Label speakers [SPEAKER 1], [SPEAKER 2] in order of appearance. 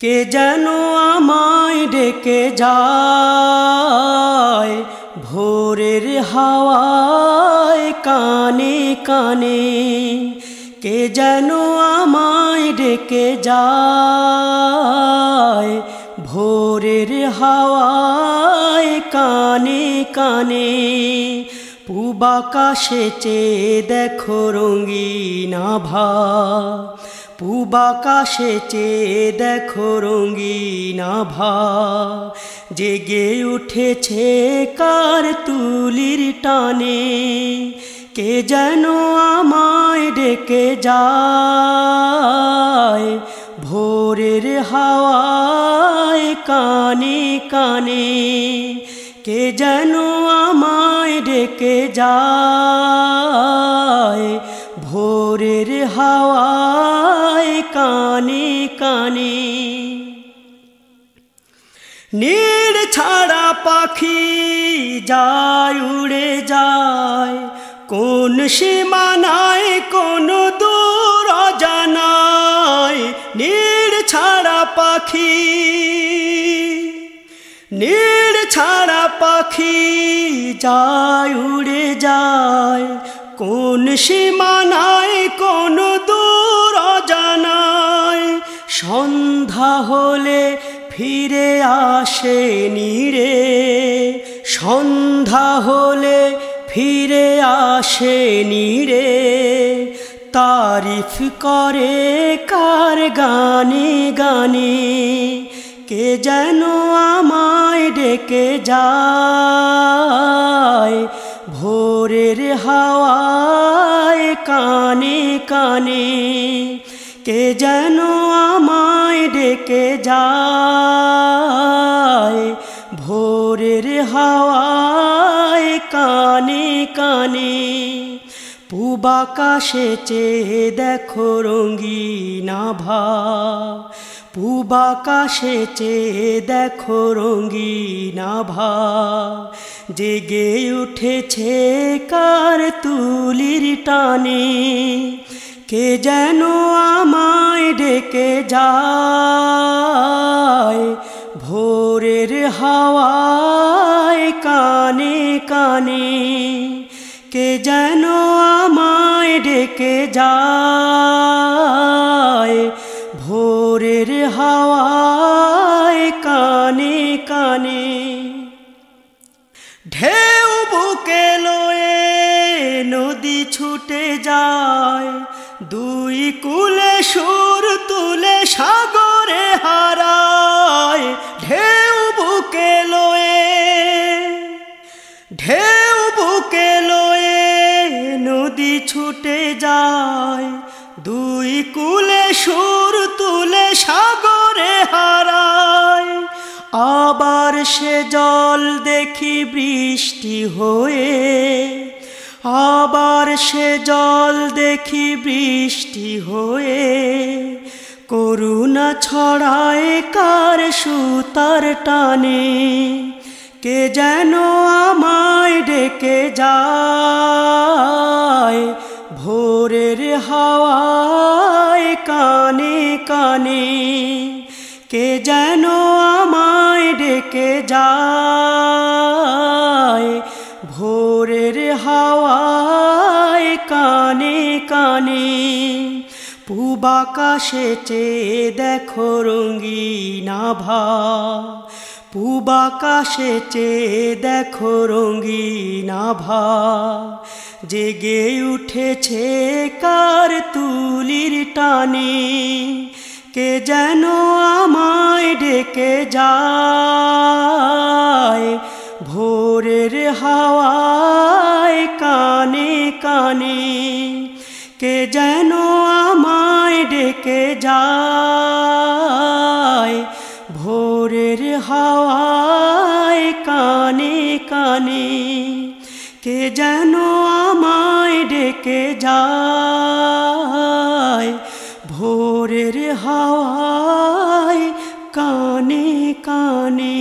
[SPEAKER 1] কে যেন আমায় ডেকে যায় ভোরের হাওয়ায় কানে কানে? কে যেন আমায় ডেকে যায় ভোরের হাওয়ায় কানে কানে? পূবাকাশে চেয়ে দেখো রঙিন আভা। পূবাকাশে চেয়ে দেখো রঙিন আভা। জেগে উঠেছে কার তুলির টানে। কে যেন আমায় ডেকে যায়। ভোরের হাওয়ায় কানে কানে। কে যেন আমায় ডেকে যায়। ভোরের হাওয়ায় কানে কানে। নীড় ছাড়া পাখি যায়, উড়ে যায়। কোন সীমানায়, কোন দূর জানায় নীড় ছাড়া পাখি। নীড় ছাড়া পাখি যায়, উড়ে যায়। কোন সীমানায় কোন দূর জানায় সন্ধ্যা হলে ফিরে আসে নীড়ে সন্ধ্যা হলে ফিরে আসে নীড়ে তারিফ করে কার গানে গানে, কে যেন আমায় ডেকে যায়। ভোরের হাওয়ায় কানে কানে, কে যেন আমায় ডেকে যায়। ভোরের হাওয়ায় কানে কানে পূবাকাশে চেয়ে দেখো রঙিন আভা। পূবাকাশে চেয়ে দেখো রঙিন আভা জেগে উঠেছে কার তুলির টানে। কে যেন আমায় ডেকে যায়। ভোরের হাওয়ায় কানে কানে। কে যেন আমায় ডেকে যায়। ভোরের হাওয়ায় কানে কানে ঢেউ বুকে লয়ে নদী ছুটে যায়। দুই কুলে সুর তুলে সাগরে হারায়। ঢেউ বুকে লয়ে, ঢেউ বুকে লয়ে নদী ছুটে যায়। দুই কুলে সুর তুলে সাগরে হারায়। আবার সে জল দেখি বৃষ্টি হয়ে। আবার সে জল দেখি বৃষ্টি হয়ে। করুণা ছড়ায় কার সুতার টানে। কে যেন আমায় ডেকে যায়। ভোরের হাওয়ায় কানে কানে, কে যেন আমায় ডেকে যায়। ভোরের হাওয়ায় কানে কানে পূবাকাশে চেয়ে দেখো রঙিন আভা। পূবাকাশে চেয়ে দেখো রঙিন আভা। জেগে উঠেছে কার তুলির টানে। কে যেন আমায় ডেকে যায়। ভোরের হাওয়ায় কানে কানে। কে যেন আমায় ডেকে যায়। ভোরের হাওয়ায় কানে কানে কে যেন আমায় ডেকে যায়। ভোরের হাওয়ায় কানে কানে।